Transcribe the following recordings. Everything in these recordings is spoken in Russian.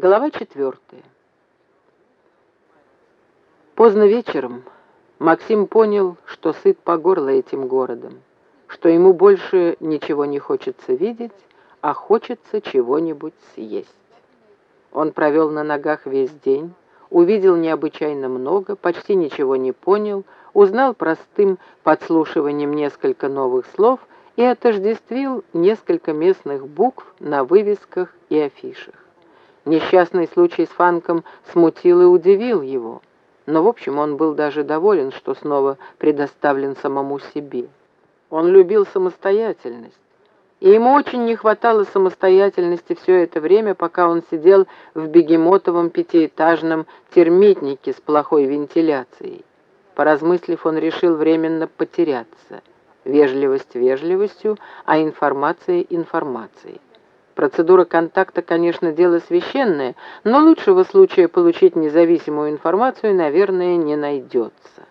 Глава четвертая. Поздно вечером Максим понял, что сыт по горло этим городом, что ему больше ничего не хочется видеть, а хочется чего-нибудь съесть. Он провел на ногах весь день, увидел необычайно много, почти ничего не понял, узнал простым подслушиванием несколько новых слов и отождествил несколько местных букв на вывесках и афишах. Несчастный случай с Фанком смутил и удивил его, но, в общем, он был даже доволен, что снова предоставлен самому себе. Он любил самостоятельность, и ему очень не хватало самостоятельности все это время, пока он сидел в бегемотовом пятиэтажном термитнике с плохой вентиляцией. Поразмыслив, он решил временно потеряться. Вежливость вежливостью, а информация информацией. Процедура контакта, конечно, дело священное, но лучшего случая получить независимую информацию, наверное, не найдется.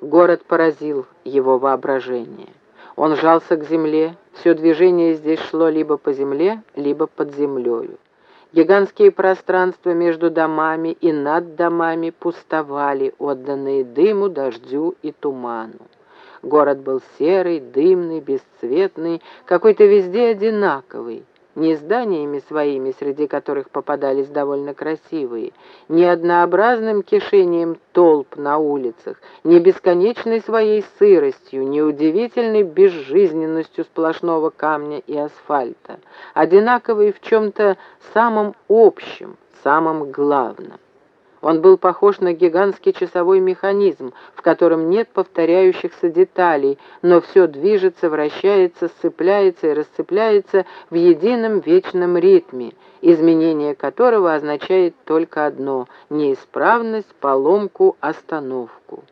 Город поразил его воображение. Он жался к земле, все движение здесь шло либо по земле, либо под землею. Гигантские пространства между домами и над домами пустовали, отданные дыму, дождю и туману. Город был серый, дымный, бесцветный, какой-то везде одинаковый не зданиями своими, среди которых попадались довольно красивые, не однообразным кишением толп на улицах, не бесконечной своей сыростью, не удивительной безжизненностью сплошного камня и асфальта, одинаковый в чем-то самом общем, самом главном. Он был похож на гигантский часовой механизм, в котором нет повторяющихся деталей, но все движется, вращается, сцепляется и расцепляется в едином вечном ритме, изменение которого означает только одно — неисправность, поломку, остановку.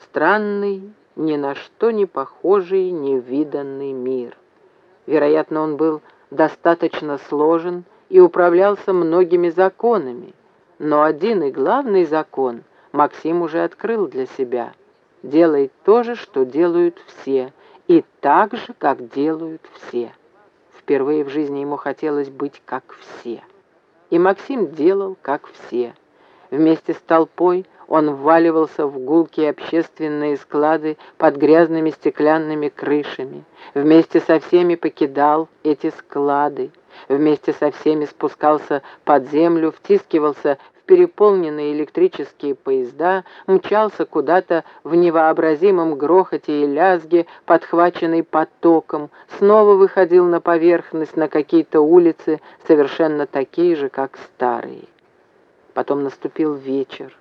Странный, ни на что не похожий, невиданный мир. Вероятно, он был достаточно сложен и управлялся многими законами, но один и главный закон Максим уже открыл для себя. Делай то же, что делают все, и так же, как делают все. Впервые в жизни ему хотелось быть как все. И Максим делал как все. Вместе с толпой он вваливался в гулкие общественные склады под грязными стеклянными крышами. Вместе со всеми покидал эти склады. Вместе со всеми спускался под землю, втискивался переполненные электрические поезда, мчался куда-то в невообразимом грохоте и лязге, подхваченный потоком, снова выходил на поверхность на какие-то улицы, совершенно такие же, как старые. Потом наступил вечер.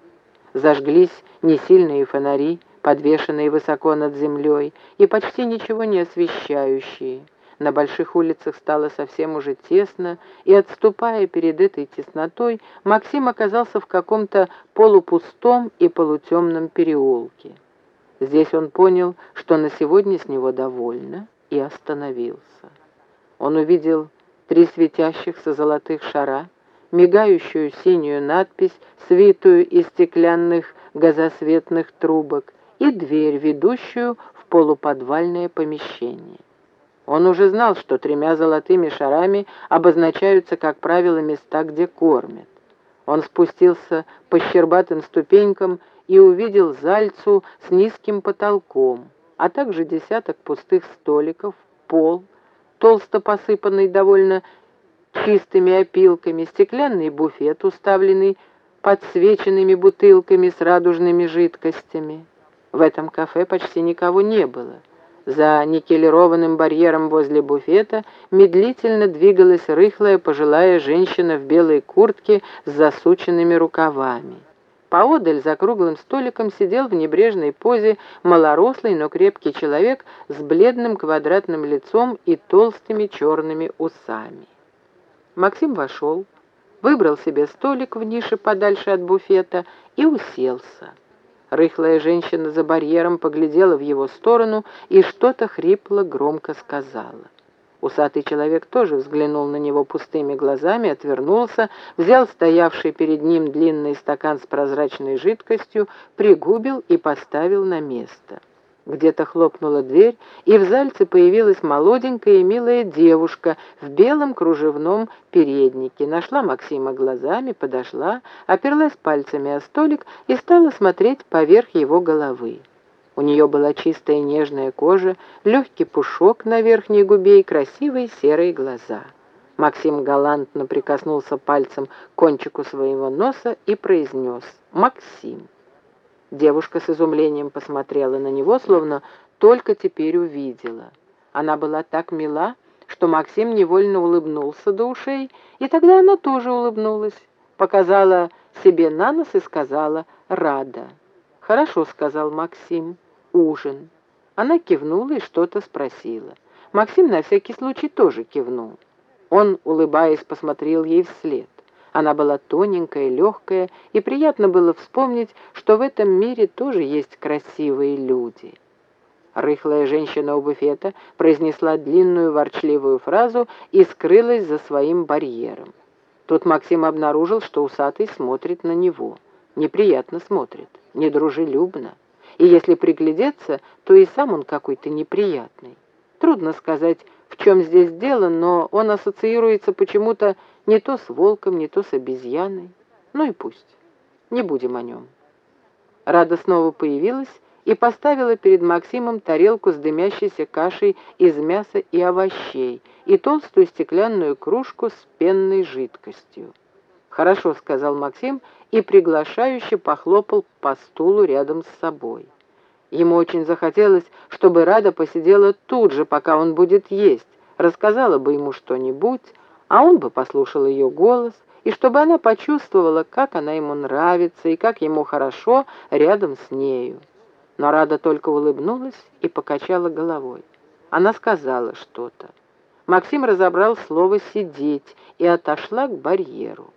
Зажглись несильные фонари, подвешенные высоко над землей и почти ничего не освещающие. На больших улицах стало совсем уже тесно, и, отступая перед этой теснотой, Максим оказался в каком-то полупустом и полутемном переулке. Здесь он понял, что на сегодня с него довольно, и остановился. Он увидел три светящихся золотых шара, мигающую синюю надпись, свитую из стеклянных газосветных трубок, и дверь, ведущую в полуподвальное помещение. Он уже знал, что тремя золотыми шарами обозначаются, как правило, места, где кормят. Он спустился по щербатым ступенькам и увидел зальцу с низким потолком, а также десяток пустых столиков, пол, толсто посыпанный довольно чистыми опилками, стеклянный буфет, уставленный подсвеченными бутылками с радужными жидкостями. В этом кафе почти никого не было. За никелированным барьером возле буфета медлительно двигалась рыхлая пожилая женщина в белой куртке с засученными рукавами. Поодаль за круглым столиком сидел в небрежной позе малорослый, но крепкий человек с бледным квадратным лицом и толстыми черными усами. Максим вошел, выбрал себе столик в нише подальше от буфета и уселся. Рыхлая женщина за барьером поглядела в его сторону и что-то хрипло громко сказала. Усатый человек тоже взглянул на него пустыми глазами, отвернулся, взял стоявший перед ним длинный стакан с прозрачной жидкостью, пригубил и поставил на место. Где-то хлопнула дверь, и в зальце появилась молоденькая и милая девушка в белом кружевном переднике. Нашла Максима глазами, подошла, оперлась пальцами о столик и стала смотреть поверх его головы. У нее была чистая нежная кожа, легкий пушок на верхней губе и красивые серые глаза. Максим галантно прикоснулся пальцем к кончику своего носа и произнес «Максим». Девушка с изумлением посмотрела на него, словно только теперь увидела. Она была так мила, что Максим невольно улыбнулся до ушей, и тогда она тоже улыбнулась, показала себе на нос и сказала «рада». «Хорошо», — сказал Максим, — «ужин». Она кивнула и что-то спросила. Максим на всякий случай тоже кивнул. Он, улыбаясь, посмотрел ей вслед. Она была тоненькая, легкая, и приятно было вспомнить, что в этом мире тоже есть красивые люди. Рыхлая женщина у буфета произнесла длинную ворчливую фразу и скрылась за своим барьером. Тут Максим обнаружил, что усатый смотрит на него. Неприятно смотрит, недружелюбно. И если приглядеться, то и сам он какой-то неприятный. Трудно сказать, в чем здесь дело, но он ассоциируется почему-то не то с волком, не то с обезьяной. Ну и пусть. Не будем о нем. Рада снова появилась и поставила перед Максимом тарелку с дымящейся кашей из мяса и овощей и толстую стеклянную кружку с пенной жидкостью. «Хорошо», — сказал Максим и приглашающе похлопал по стулу рядом с собой. Ему очень захотелось, чтобы Рада посидела тут же, пока он будет есть, рассказала бы ему что-нибудь, а он бы послушал ее голос, и чтобы она почувствовала, как она ему нравится и как ему хорошо рядом с нею. Но Рада только улыбнулась и покачала головой. Она сказала что-то. Максим разобрал слово «сидеть» и отошла к барьеру.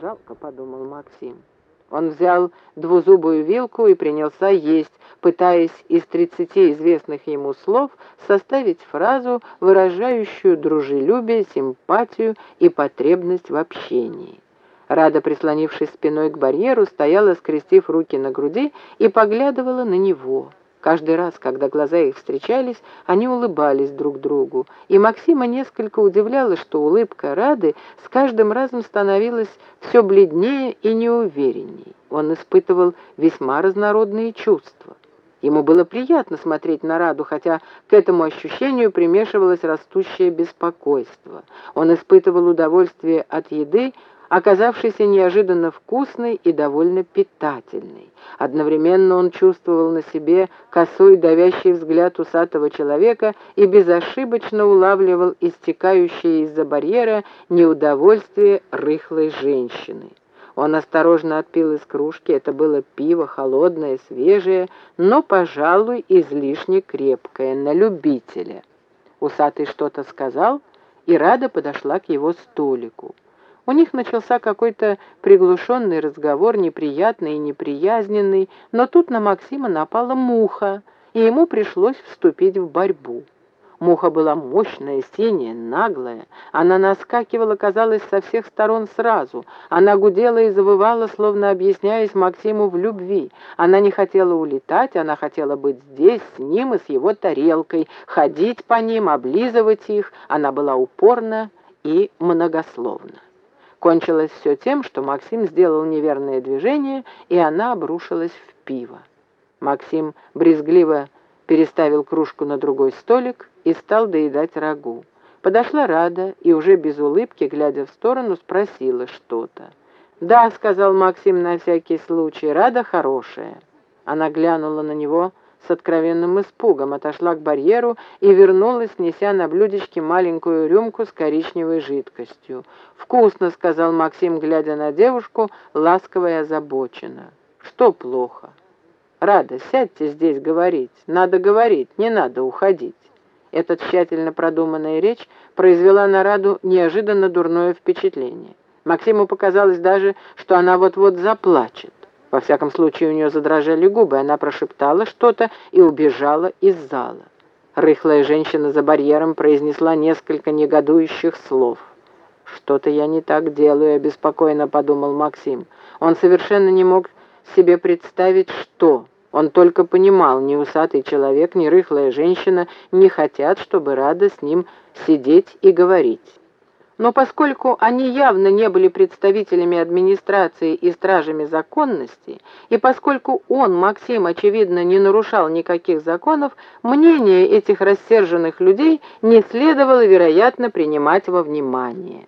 «Жалко», — подумал Максим. Он взял двузубую вилку и принялся есть, пытаясь из тридцати известных ему слов составить фразу, выражающую дружелюбие, симпатию и потребность в общении. Рада, прислонившись спиной к барьеру, стояла, скрестив руки на груди и поглядывала на него. Каждый раз, когда глаза их встречались, они улыбались друг другу, и Максима несколько удивляло, что улыбка Рады с каждым разом становилась все бледнее и неуверенней. Он испытывал весьма разнородные чувства. Ему было приятно смотреть на Раду, хотя к этому ощущению примешивалось растущее беспокойство. Он испытывал удовольствие от еды, оказавшейся неожиданно вкусной и довольно питательной. Одновременно он чувствовал на себе косой давящий взгляд усатого человека и безошибочно улавливал истекающее из-за барьера неудовольствие рыхлой женщины. Он осторожно отпил из кружки, это было пиво, холодное, свежее, но, пожалуй, излишне крепкое, на любителя. Усатый что-то сказал, и Рада подошла к его столику. У них начался какой-то приглушенный разговор, неприятный и неприязненный, но тут на Максима напала муха, и ему пришлось вступить в борьбу. Муха была мощная, синяя, наглая. Она наскакивала, казалось, со всех сторон сразу. Она гудела и завывала, словно объясняясь Максиму в любви. Она не хотела улетать, она хотела быть здесь, с ним и с его тарелкой, ходить по ним, облизывать их. Она была упорна и многословна. Кончилось все тем, что Максим сделал неверное движение, и она обрушилась в пиво. Максим брезгливо переставил кружку на другой столик и стал доедать рагу. Подошла Рада и уже без улыбки, глядя в сторону, спросила что-то. «Да», — сказал Максим на всякий случай, — «Рада хорошая». Она глянула на него с откровенным испугом, отошла к барьеру и вернулась, неся на блюдечке маленькую рюмку с коричневой жидкостью. «Вкусно», — сказал Максим, глядя на девушку, ласково и озабоченно. «Что плохо?» «Рада, сядьте здесь говорить. Надо говорить, не надо уходить». Эта тщательно продуманная речь произвела на Раду неожиданно дурное впечатление. Максиму показалось даже, что она вот-вот заплачет. Во всяком случае, у нее задрожали губы, она прошептала что-то и убежала из зала. Рыхлая женщина за барьером произнесла несколько негодующих слов. «Что-то я не так делаю», — обеспокоенно подумал Максим. Он совершенно не мог себе представить, что. Он только понимал, ни усатый человек, ни рыхлая женщина не хотят, чтобы Рада с ним сидеть и говорить. Но поскольку они явно не были представителями администрации и стражами законности, и поскольку он, Максим, очевидно, не нарушал никаких законов, мнение этих рассерженных людей не следовало, вероятно, принимать во внимание.